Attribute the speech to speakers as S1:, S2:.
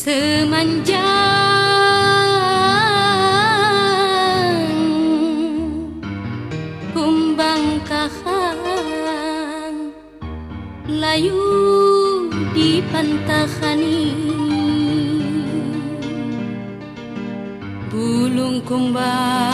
S1: Semanjang. Kumbang kahan Layu di pantahani Bulung kumbang